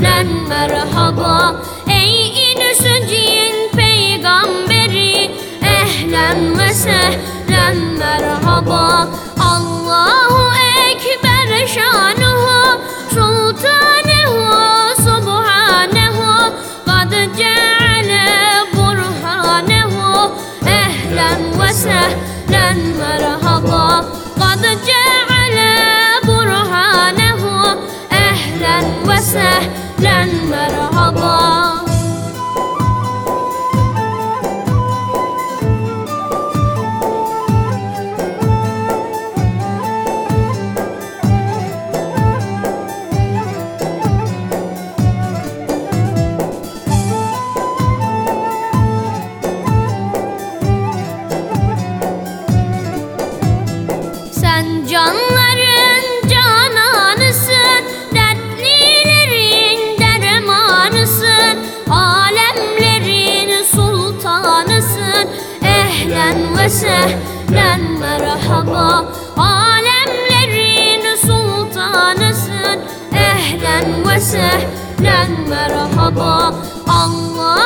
merhaba Ey insücüğün peygamberi. Ehlen ve sehlen merhaba Allahu Ekber şanuhu. Sultanehu subhanehu. Kad ceale burhanehu. Ehlen ve sehlen merhaba Kad ceale sehlen merhaba. Sen canların Ehlen ve sehlen merhaba. Alemlerin sultanısın. Ehlen ve sehlen merhaba. Allahu